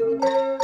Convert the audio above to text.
Música